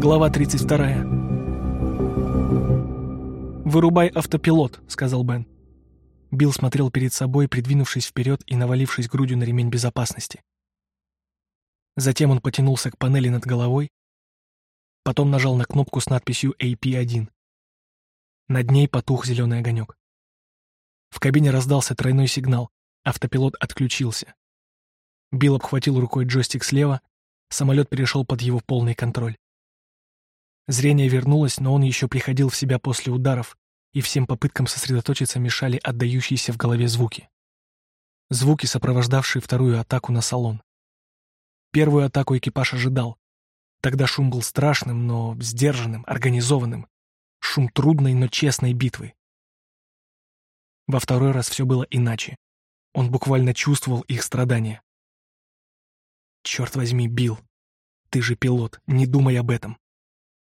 Глава 32. «Вырубай автопилот», — сказал Бен. Билл смотрел перед собой, придвинувшись вперед и навалившись грудью на ремень безопасности. Затем он потянулся к панели над головой, потом нажал на кнопку с надписью AP1. Над ней потух зеленый огонек. В кабине раздался тройной сигнал, автопилот отключился. Билл обхватил рукой джойстик слева, самолет перешел под его полный контроль. Зрение вернулось, но он еще приходил в себя после ударов, и всем попыткам сосредоточиться мешали отдающиеся в голове звуки. Звуки, сопровождавшие вторую атаку на салон. Первую атаку экипаж ожидал. Тогда шум был страшным, но сдержанным, организованным. Шум трудной, но честной битвы. Во второй раз все было иначе. Он буквально чувствовал их страдания. Черт возьми, Билл. Ты же пилот, не думай об этом.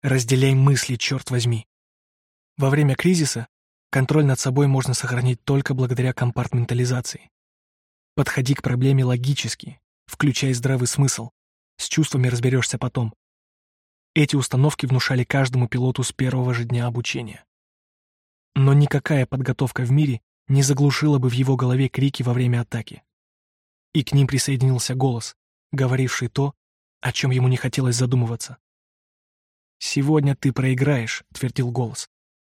Разделяй мысли, черт возьми. Во время кризиса контроль над собой можно сохранить только благодаря компартментализации. Подходи к проблеме логически, включай здравый смысл. С чувствами разберешься потом. Эти установки внушали каждому пилоту с первого же дня обучения. Но никакая подготовка в мире не заглушила бы в его голове крики во время атаки. И к ним присоединился голос, говоривший то, о чем ему не хотелось задумываться. «Сегодня ты проиграешь», — твердил голос.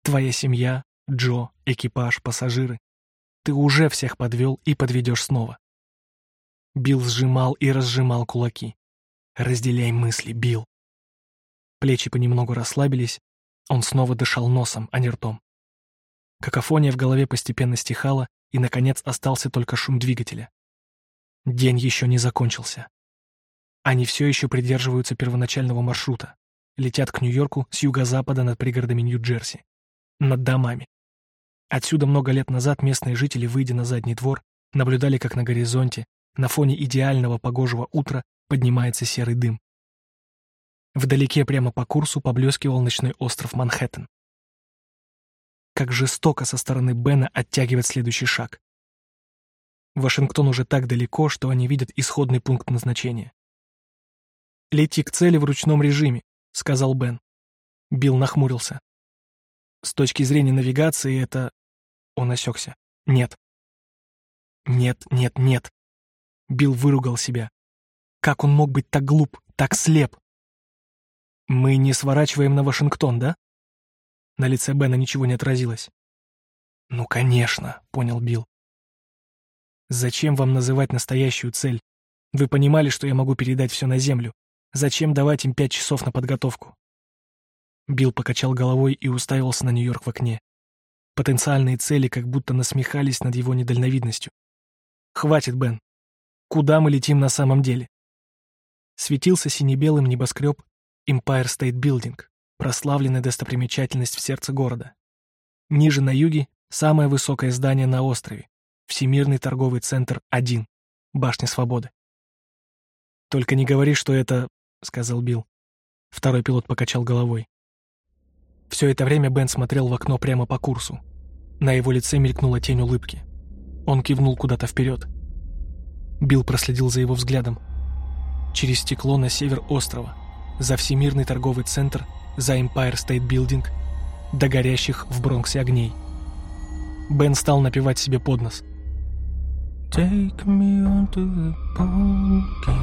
«Твоя семья, Джо, экипаж, пассажиры. Ты уже всех подвел и подведешь снова». Билл сжимал и разжимал кулаки. «Разделяй мысли, Билл». Плечи понемногу расслабились, он снова дышал носом, а не ртом. Какофония в голове постепенно стихала, и, наконец, остался только шум двигателя. День еще не закончился. Они все еще придерживаются первоначального маршрута. Летят к Нью-Йорку с юго-запада над пригородами Нью-Джерси. Над домами. Отсюда много лет назад местные жители, выйдя на задний двор, наблюдали, как на горизонте, на фоне идеального погожего утра, поднимается серый дым. Вдалеке прямо по курсу поблескивал ночной остров Манхэттен. Как жестоко со стороны Бена оттягивать следующий шаг. Вашингтон уже так далеко, что они видят исходный пункт назначения. «Лети к цели в ручном режиме», — сказал Бен. Билл нахмурился. «С точки зрения навигации это...» Он осекся. «Нет». «Нет, нет, нет». Билл выругал себя. Как он мог быть так глуп, так слеп? «Мы не сворачиваем на Вашингтон, да?» На лице Бена ничего не отразилось. «Ну, конечно», — понял Билл. «Зачем вам называть настоящую цель? Вы понимали, что я могу передать все на Землю. Зачем давать им пять часов на подготовку? Билл покачал головой и уставился на Нью-Йорк в окне. Потенциальные цели как будто насмехались над его недальновидностью. «Хватит, Бен. Куда мы летим на самом деле?» Светился сине-белым небоскреб Empire State Building, прославленная достопримечательность в сердце города. Ниже на юге самое высокое здание на острове, Всемирный торговый центр 1, Башня Свободы. «Только не говори, что это — сказал Билл. Второй пилот покачал головой. Все это время Бен смотрел в окно прямо по курсу. На его лице мелькнула тень улыбки. Он кивнул куда-то вперед. Билл проследил за его взглядом. Через стекло на север острова, за Всемирный торговый центр, за Empire State Building, до горящих в Бронксе огней. Бен стал напевать себе под нос. Take me on to the.